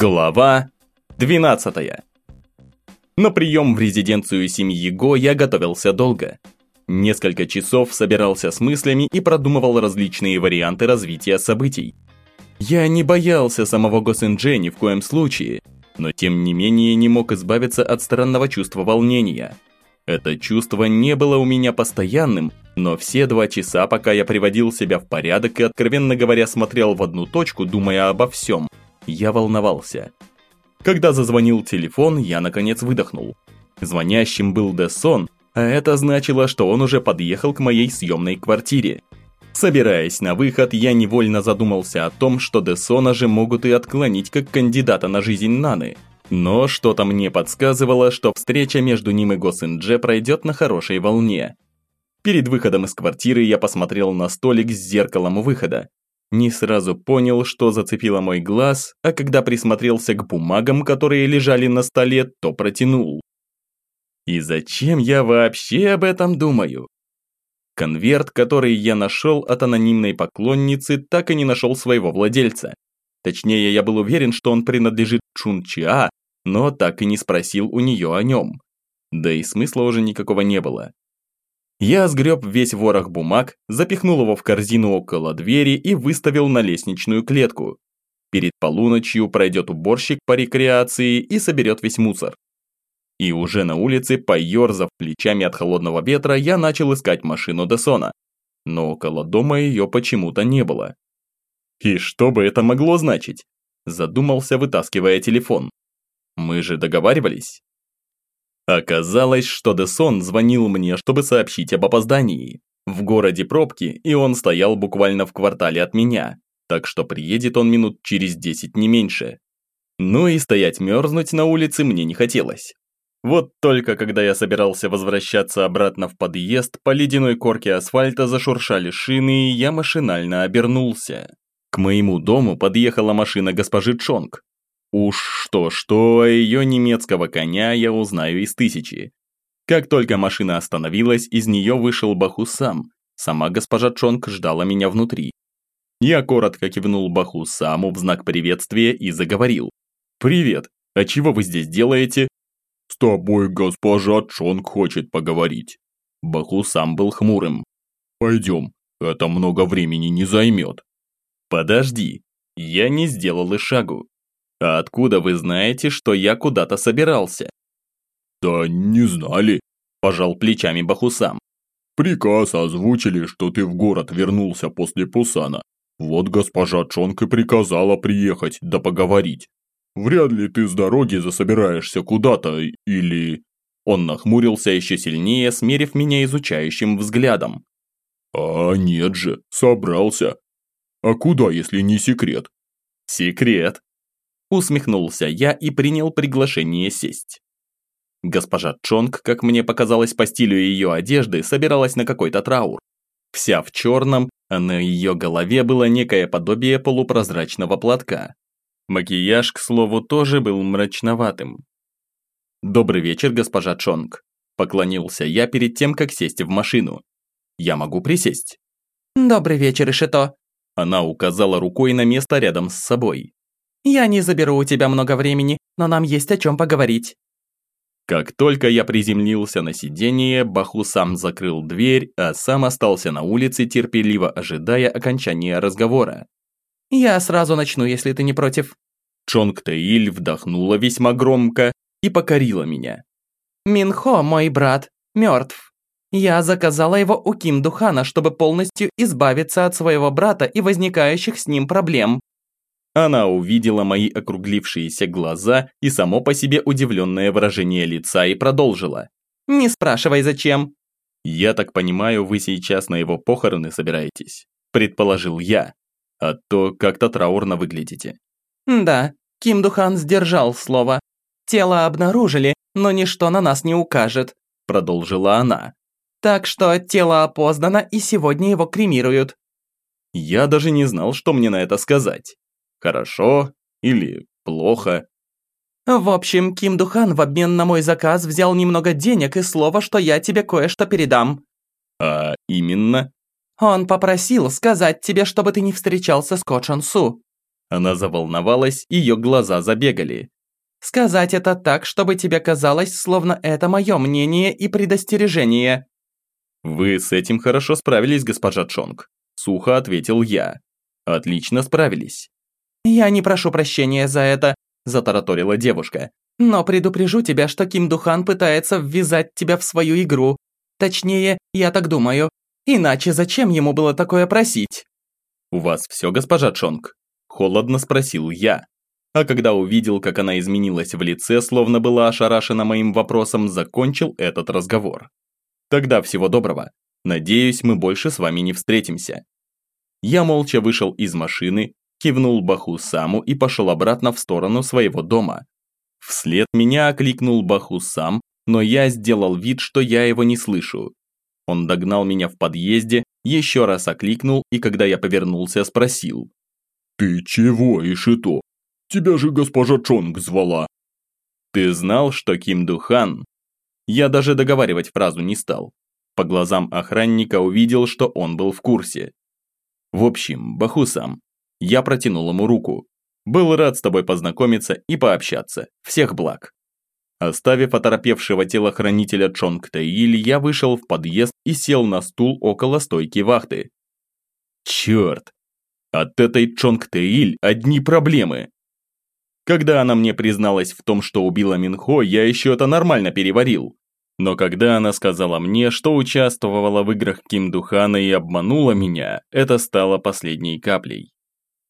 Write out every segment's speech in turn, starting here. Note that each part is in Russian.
Глава 12 На прием в резиденцию семьи Го я готовился долго. Несколько часов собирался с мыслями и продумывал различные варианты развития событий. Я не боялся самого Госинджи ни в коем случае, но тем не менее не мог избавиться от странного чувства волнения. Это чувство не было у меня постоянным, но все два часа, пока я приводил себя в порядок и, откровенно говоря, смотрел в одну точку, думая обо всем – я волновался. Когда зазвонил телефон, я наконец выдохнул. Звонящим был Дессон, а это значило, что он уже подъехал к моей съемной квартире. Собираясь на выход, я невольно задумался о том, что Дессона же могут и отклонить как кандидата на жизнь Наны. Но что-то мне подсказывало, что встреча между ним и Госиндже пройдет на хорошей волне. Перед выходом из квартиры я посмотрел на столик с зеркалом выхода. Не сразу понял, что зацепило мой глаз, а когда присмотрелся к бумагам, которые лежали на столе, то протянул. И зачем я вообще об этом думаю? Конверт, который я нашел от анонимной поклонницы, так и не нашел своего владельца. Точнее, я был уверен, что он принадлежит Чун Чиа, но так и не спросил у нее о нем. Да и смысла уже никакого не было. Я сгреб весь ворох бумаг, запихнул его в корзину около двери и выставил на лестничную клетку. Перед полуночью пройдет уборщик по рекреации и соберет весь мусор. И уже на улице, поерзав плечами от холодного ветра, я начал искать машину Десона. Но около дома ее почему-то не было. И что бы это могло значить? Задумался, вытаскивая телефон. Мы же договаривались. Оказалось, что Десон звонил мне, чтобы сообщить об опоздании. В городе пробки, и он стоял буквально в квартале от меня, так что приедет он минут через 10 не меньше. Ну и стоять мерзнуть на улице мне не хотелось. Вот только когда я собирался возвращаться обратно в подъезд, по ледяной корке асфальта зашуршали шины, и я машинально обернулся. К моему дому подъехала машина госпожи Чонг. Уж что-что, ее немецкого коня я узнаю из тысячи. Как только машина остановилась, из нее вышел Баху сам. Сама госпожа Чонг ждала меня внутри. Я коротко кивнул Баху саму в знак приветствия и заговорил. «Привет, а чего вы здесь делаете?» «С тобой госпожа Чонг хочет поговорить». Баху сам был хмурым. «Пойдем, это много времени не займет». «Подожди, я не сделал и шагу. «А откуда вы знаете, что я куда-то собирался?» «Да не знали», – пожал плечами Бахусам. «Приказ озвучили, что ты в город вернулся после Пусана. Вот госпожа Чонг и приказала приехать да поговорить. Вряд ли ты с дороги засобираешься куда-то или...» Он нахмурился еще сильнее, смерив меня изучающим взглядом. «А нет же, собрался. А куда, если не секрет?» «Секрет», Усмехнулся я и принял приглашение сесть. Госпожа Чонг, как мне показалось по стилю ее одежды, собиралась на какой-то траур. Вся в черном, а на ее голове было некое подобие полупрозрачного платка. Макияж, к слову, тоже был мрачноватым. «Добрый вечер, госпожа Чонг», – поклонился я перед тем, как сесть в машину. «Я могу присесть?» «Добрый вечер, Ишито», – она указала рукой на место рядом с собой. Я не заберу у тебя много времени, но нам есть о чем поговорить». Как только я приземлился на сиденье, Баху сам закрыл дверь, а сам остался на улице, терпеливо ожидая окончания разговора. «Я сразу начну, если ты не против». Чонг Таиль вдохнула весьма громко и покорила меня. «Минхо, мой брат, мертв. Я заказала его у Ким Духана, чтобы полностью избавиться от своего брата и возникающих с ним проблем. Она увидела мои округлившиеся глаза и само по себе удивленное выражение лица и продолжила. «Не спрашивай, зачем?» «Я так понимаю, вы сейчас на его похороны собираетесь?» Предположил я. А то как-то траурно выглядите. «Да, Ким Духан сдержал слово. Тело обнаружили, но ничто на нас не укажет», продолжила она. «Так что тело опознано и сегодня его кремируют». Я даже не знал, что мне на это сказать. Хорошо или плохо? В общем, Ким Духан в обмен на мой заказ взял немного денег и слово, что я тебе кое-что передам. А именно? Он попросил сказать тебе, чтобы ты не встречался с Ко Чон Су. Она заволновалась, ее глаза забегали. «Сказать это так, чтобы тебе казалось, словно это мое мнение и предостережение». «Вы с этим хорошо справились, госпожа Чонг», – сухо ответил я. «Отлично справились». «Я не прошу прощения за это», – затараторила девушка. «Но предупрежу тебя, что Ким Духан пытается ввязать тебя в свою игру. Точнее, я так думаю. Иначе зачем ему было такое просить?» «У вас все, госпожа Чонг?» – холодно спросил я. А когда увидел, как она изменилась в лице, словно была ошарашена моим вопросом, закончил этот разговор. Тогда всего доброго. Надеюсь, мы больше с вами не встретимся. Я молча вышел из машины, кивнул Баху Саму и пошел обратно в сторону своего дома. Вслед меня окликнул Баху Сам, но я сделал вид, что я его не слышу. Он догнал меня в подъезде, еще раз окликнул и когда я повернулся, спросил. «Ты чего, Ишито? Тебя же госпожа Чонг звала». «Ты знал, что Ким Духан я даже договаривать фразу не стал. По глазам охранника увидел, что он был в курсе. В общем, Бахусам, я протянул ему руку. Был рад с тобой познакомиться и пообщаться. Всех благ. Оставив оторопевшего телохранителя Чонг Таиль, я вышел в подъезд и сел на стул около стойки вахты. Черт! От этой Чонг Таиль одни проблемы. Когда она мне призналась в том, что убила Минхо, я еще это нормально переварил. Но когда она сказала мне, что участвовала в играх Ким Духана и обманула меня, это стало последней каплей.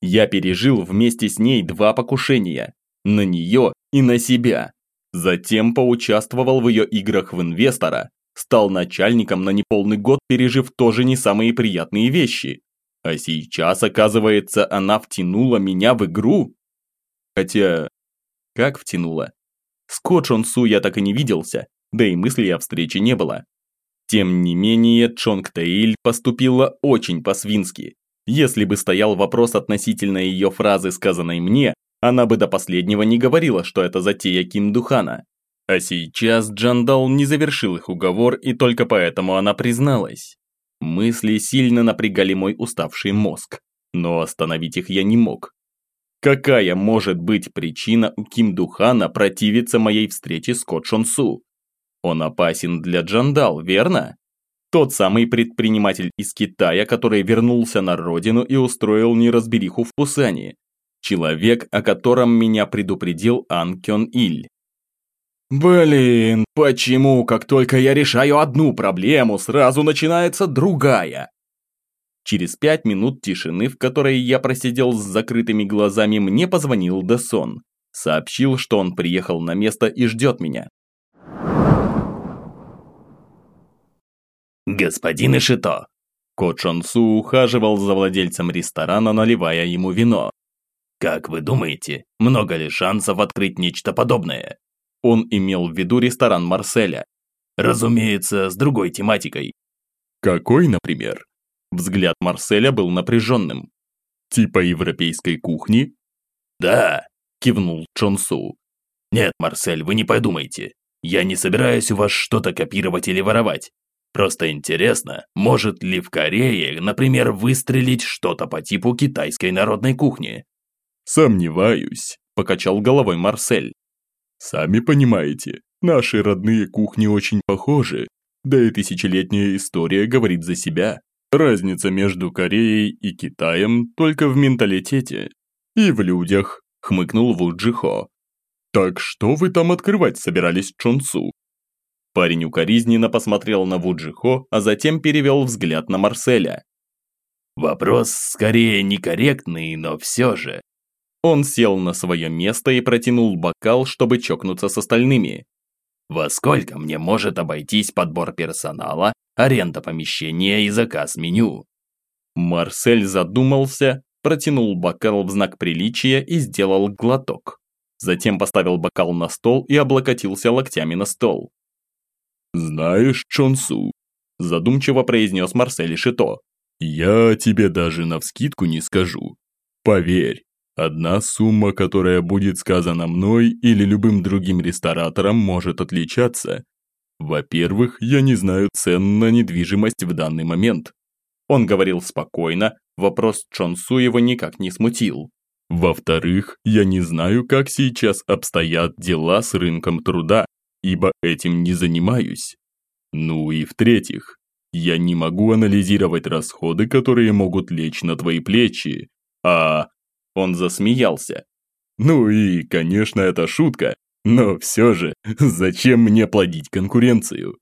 Я пережил вместе с ней два покушения. На нее и на себя. Затем поучаствовал в ее играх в инвестора. Стал начальником на неполный год, пережив тоже не самые приятные вещи. А сейчас, оказывается, она втянула меня в игру? Хотя, как втянула? С Ко Су я так и не виделся, да и мысли о встрече не было. Тем не менее, Чонг Таиль поступила очень по-свински. Если бы стоял вопрос относительно ее фразы, сказанной мне, она бы до последнего не говорила, что это затея Ким Духана. А сейчас Джандал не завершил их уговор, и только поэтому она призналась. Мысли сильно напрягали мой уставший мозг, но остановить их я не мог. Какая может быть причина у Ким Духана противиться моей встрече с Ко Чон Су? Он опасен для Джандал, верно? Тот самый предприниматель из Китая, который вернулся на родину и устроил неразбериху в Пусане. Человек, о котором меня предупредил Ан Кён Иль. Блин, почему, как только я решаю одну проблему, сразу начинается другая? Через пять минут тишины, в которой я просидел с закрытыми глазами, мне позвонил Десон. Сообщил, что он приехал на место и ждет меня. «Господин Ишито!» Ко Чон Су ухаживал за владельцем ресторана, наливая ему вино. «Как вы думаете, много ли шансов открыть нечто подобное?» Он имел в виду ресторан Марселя. Разумеется, с другой тематикой. «Какой, например?» Взгляд Марселя был напряженным. «Типа европейской кухни?» «Да», – кивнул Чонсу. «Нет, Марсель, вы не подумайте. Я не собираюсь у вас что-то копировать или воровать. Просто интересно, может ли в Корее, например, выстрелить что-то по типу китайской народной кухни?» «Сомневаюсь», – покачал головой Марсель. «Сами понимаете, наши родные кухни очень похожи, да и тысячелетняя история говорит за себя. Разница между Кореей и Китаем только в менталитете. И в людях, хмыкнул Ву Джихо. Так что вы там открывать собирались Чонсу? Парень укоризненно посмотрел на Ву Джихо, а затем перевел взгляд на Марселя. Вопрос скорее некорректный, но все же. Он сел на свое место и протянул бокал, чтобы чокнуться с остальными. Во сколько мне может обойтись подбор персонала, аренда помещения и заказ меню? Марсель задумался, протянул бокал в знак приличия и сделал глоток. Затем поставил бокал на стол и облокотился локтями на стол. «Знаешь, Чонсу», – задумчиво произнес Марсель Шито, – «я тебе даже навскидку не скажу. Поверь, Одна сумма, которая будет сказана мной или любым другим ресторатором, может отличаться. Во-первых, я не знаю цен на недвижимость в данный момент. Он говорил спокойно, вопрос Чонсу его никак не смутил. Во-вторых, я не знаю, как сейчас обстоят дела с рынком труда, ибо этим не занимаюсь. Ну и в-третьих, я не могу анализировать расходы, которые могут лечь на твои плечи, а...» Он засмеялся. «Ну и, конечно, это шутка, но все же, зачем мне плодить конкуренцию?»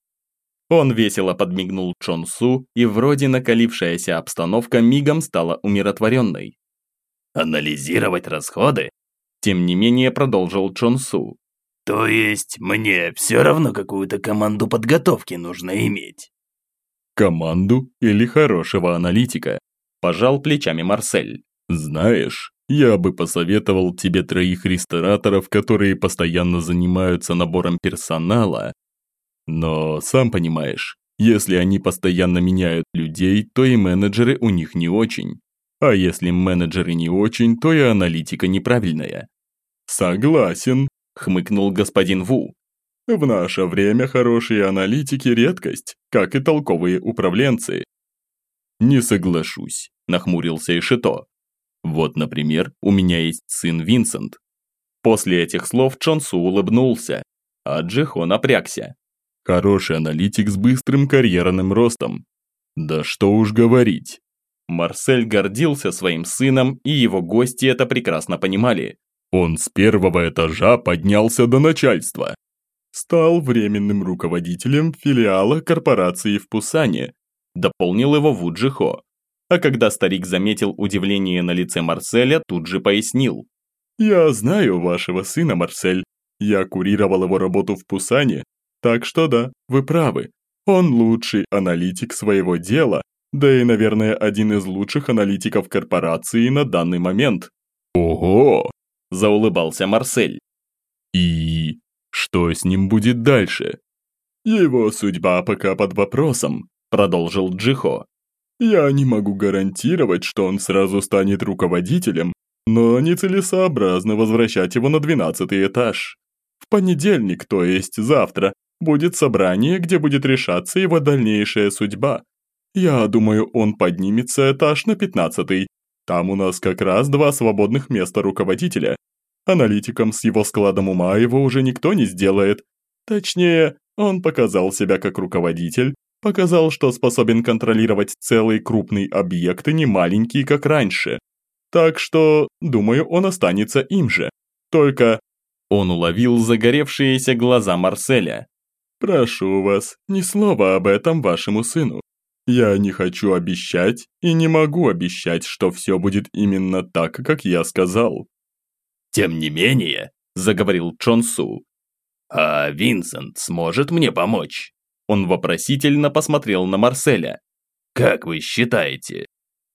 Он весело подмигнул Чон Су, и вроде накалившаяся обстановка мигом стала умиротворенной. «Анализировать расходы?» Тем не менее продолжил Чон Су. «То есть мне все равно какую-то команду подготовки нужно иметь?» «Команду или хорошего аналитика?» Пожал плечами Марсель. «Знаешь, я бы посоветовал тебе троих рестораторов, которые постоянно занимаются набором персонала. Но, сам понимаешь, если они постоянно меняют людей, то и менеджеры у них не очень. А если менеджеры не очень, то и аналитика неправильная. Согласен, хмыкнул господин Ву. В наше время хорошие аналитики – редкость, как и толковые управленцы. Не соглашусь, нахмурился Ишито. Вот, например, у меня есть сын Винсент. После этих слов Чонсу улыбнулся, а Джихо напрягся. Хороший аналитик с быстрым карьерным ростом. Да что уж говорить. Марсель гордился своим сыном, и его гости это прекрасно понимали. Он с первого этажа поднялся до начальства. Стал временным руководителем филиала корпорации в Пусане. Дополнил его Вуджихо. А когда старик заметил удивление на лице Марселя, тут же пояснил. «Я знаю вашего сына, Марсель. Я курировал его работу в Пусане. Так что да, вы правы. Он лучший аналитик своего дела, да и, наверное, один из лучших аналитиков корпорации на данный момент». «Ого!» – заулыбался Марсель. «И что с ним будет дальше?» «Его судьба пока под вопросом», – продолжил Джихо. Я не могу гарантировать, что он сразу станет руководителем, но нецелесообразно возвращать его на двенадцатый этаж. В понедельник, то есть завтра, будет собрание, где будет решаться его дальнейшая судьба. Я думаю, он поднимется этаж на пятнадцатый. Там у нас как раз два свободных места руководителя. Аналитиком с его складом ума его уже никто не сделает. Точнее, он показал себя как руководитель, Показал, что способен контролировать целый крупный объект и не маленький, как раньше. Так что, думаю, он останется им же. Только... Он уловил загоревшиеся глаза Марселя. «Прошу вас, ни слова об этом вашему сыну. Я не хочу обещать и не могу обещать, что все будет именно так, как я сказал». «Тем не менее», – заговорил Чонсу, – «а Винсент сможет мне помочь?» Он вопросительно посмотрел на Марселя. «Как вы считаете?»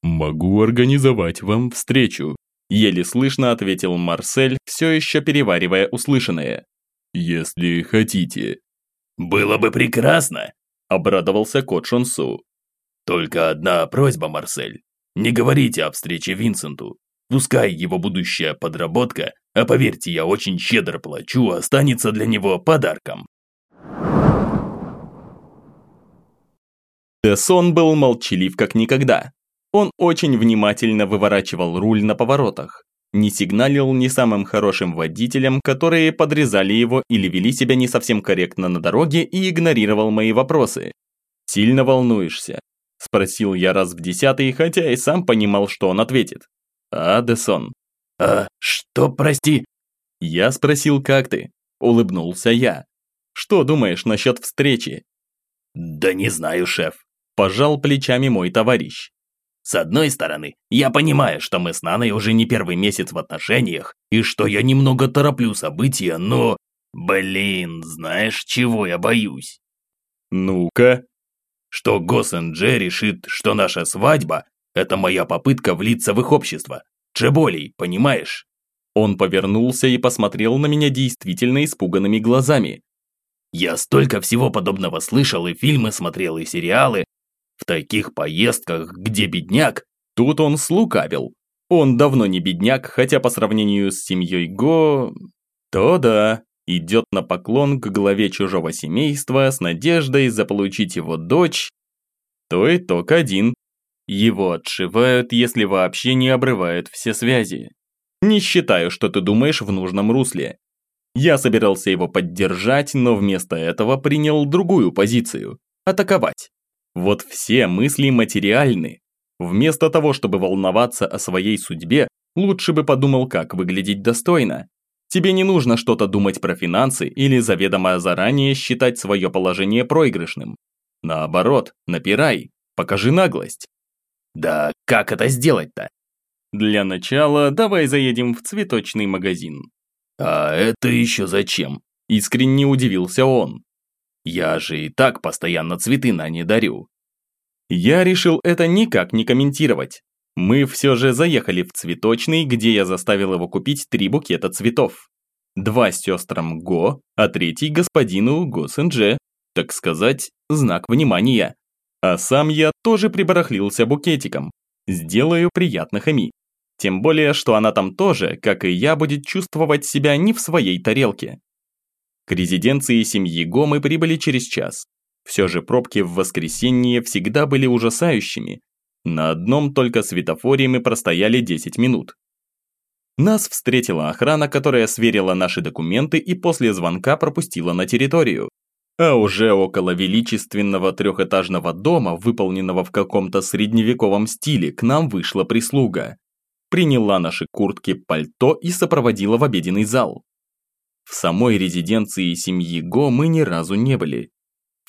«Могу организовать вам встречу», еле слышно ответил Марсель, все еще переваривая услышанное. «Если хотите». «Было бы прекрасно», обрадовался кот Шонсу. «Только одна просьба, Марсель. Не говорите о встрече Винсенту. Пускай его будущая подработка, а поверьте, я очень щедро плачу, останется для него подарком». Десон был молчалив как никогда. Он очень внимательно выворачивал руль на поворотах. Не сигналил ни самым хорошим водителям, которые подрезали его или вели себя не совсем корректно на дороге и игнорировал мои вопросы. «Сильно волнуешься?» – спросил я раз в десятый, хотя и сам понимал, что он ответит. «А, Десон?» «А, что, прости?» Я спросил, как ты? Улыбнулся я. «Что думаешь насчет встречи?» «Да не знаю, шеф. Пожал плечами мой товарищ. С одной стороны, я понимаю, что мы с Наной уже не первый месяц в отношениях, и что я немного тороплю события, но... Блин, знаешь, чего я боюсь? Ну-ка. Что Госсен-Дже решит, что наша свадьба – это моя попытка влиться в их общество. Чеболей, понимаешь? Он повернулся и посмотрел на меня действительно испуганными глазами. Я столько всего подобного слышал, и фильмы смотрел, и сериалы, в таких поездках, где бедняк, тут он слукавил. Он давно не бедняк, хотя по сравнению с семьей Го... То да, идет на поклон к главе чужого семейства с надеждой заполучить его дочь. То итог один. Его отшивают, если вообще не обрывают все связи. Не считаю, что ты думаешь в нужном русле. Я собирался его поддержать, но вместо этого принял другую позицию – атаковать. Вот все мысли материальны. Вместо того, чтобы волноваться о своей судьбе, лучше бы подумал, как выглядеть достойно. Тебе не нужно что-то думать про финансы или заведомо заранее считать свое положение проигрышным. Наоборот, напирай, покажи наглость. Да как это сделать-то? Для начала давай заедем в цветочный магазин. А это еще зачем? Искренне удивился он. Я же и так постоянно цветы на не дарю. Я решил это никак не комментировать. Мы все же заехали в цветочный, где я заставил его купить три букета цветов. Два сестрам Го, а третий господину Го Сендже, так сказать, знак внимания. А сам я тоже прибарахлился букетиком. Сделаю приятно Хами. Тем более, что она там тоже, как и я, будет чувствовать себя не в своей тарелке. К резиденции семьи Го мы прибыли через час. Все же пробки в воскресенье всегда были ужасающими. На одном только светофоре мы простояли 10 минут. Нас встретила охрана, которая сверила наши документы и после звонка пропустила на территорию. А уже около величественного трехэтажного дома, выполненного в каком-то средневековом стиле, к нам вышла прислуга приняла наши куртки, пальто и сопроводила в обеденный зал. В самой резиденции семьи Го мы ни разу не были.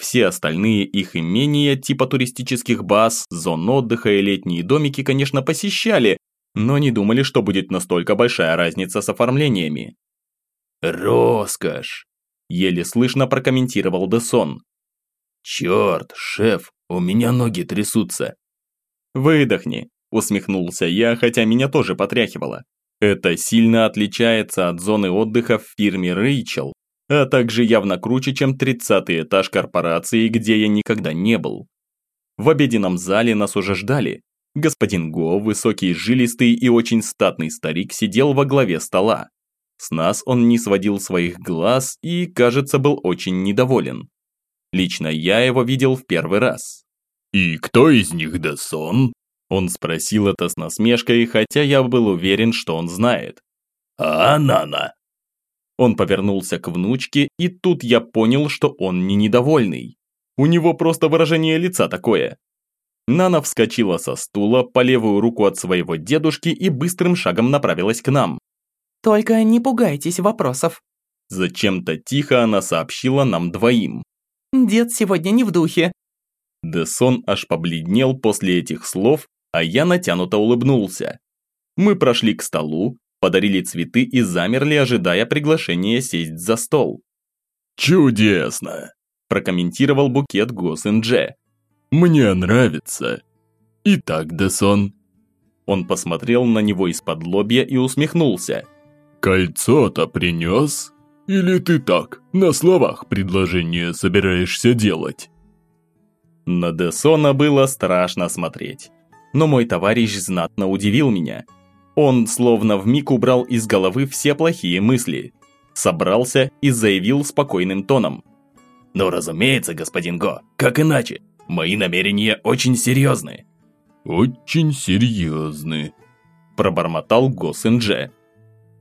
Все остальные их имения типа туристических баз, зон отдыха и летние домики, конечно, посещали, но не думали, что будет настолько большая разница с оформлениями. «Роскошь!» – еле слышно прокомментировал Десон. «Черт, шеф, у меня ноги трясутся». «Выдохни, Усмехнулся я, хотя меня тоже потряхивало. Это сильно отличается от зоны отдыха в фирме Рэйчел, а также явно круче, чем 30 этаж корпорации, где я никогда не был. В обеденном зале нас уже ждали. Господин Го, высокий, жилистый и очень статный старик, сидел во главе стола. С нас он не сводил своих глаз и, кажется, был очень недоволен. Лично я его видел в первый раз. «И кто из них Десон?» Он спросил это с насмешкой, хотя я был уверен, что он знает. «А Нана?» Он повернулся к внучке, и тут я понял, что он не недовольный. У него просто выражение лица такое. Нана вскочила со стула по левую руку от своего дедушки и быстрым шагом направилась к нам. «Только не пугайтесь вопросов». Зачем-то тихо она сообщила нам двоим. «Дед сегодня не в духе». Десон аж побледнел после этих слов а я натянуто улыбнулся. Мы прошли к столу, подарили цветы и замерли, ожидая приглашения сесть за стол. «Чудесно!» – прокомментировал букет Госиндже. «Мне нравится. Итак, Десон». Он посмотрел на него из-под лобья и усмехнулся. «Кольцо-то принес? Или ты так, на словах предложение собираешься делать?» На Десона было страшно смотреть но мой товарищ знатно удивил меня. Он словно вмиг убрал из головы все плохие мысли. Собрался и заявил спокойным тоном. «Но разумеется, господин Го, как иначе? Мои намерения очень серьезны». «Очень серьезны», – пробормотал Го Сындже.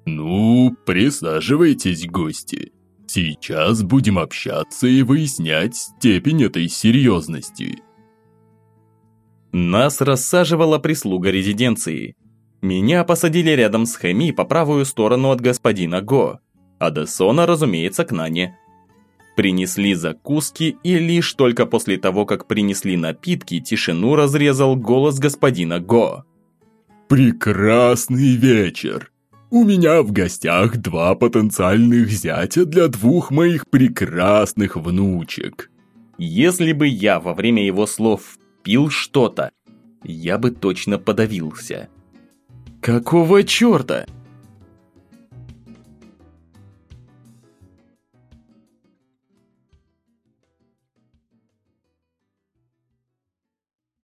«Ну, присаживайтесь, гости. Сейчас будем общаться и выяснять степень этой серьезности». Нас рассаживала прислуга резиденции. Меня посадили рядом с Хэми по правую сторону от господина Го, а Десона, разумеется, к Нане. Принесли закуски, и лишь только после того, как принесли напитки, тишину разрезал голос господина Го. «Прекрасный вечер! У меня в гостях два потенциальных зятя для двух моих прекрасных внучек!» Если бы я во время его слов пил что-то, я бы точно подавился. Какого черта?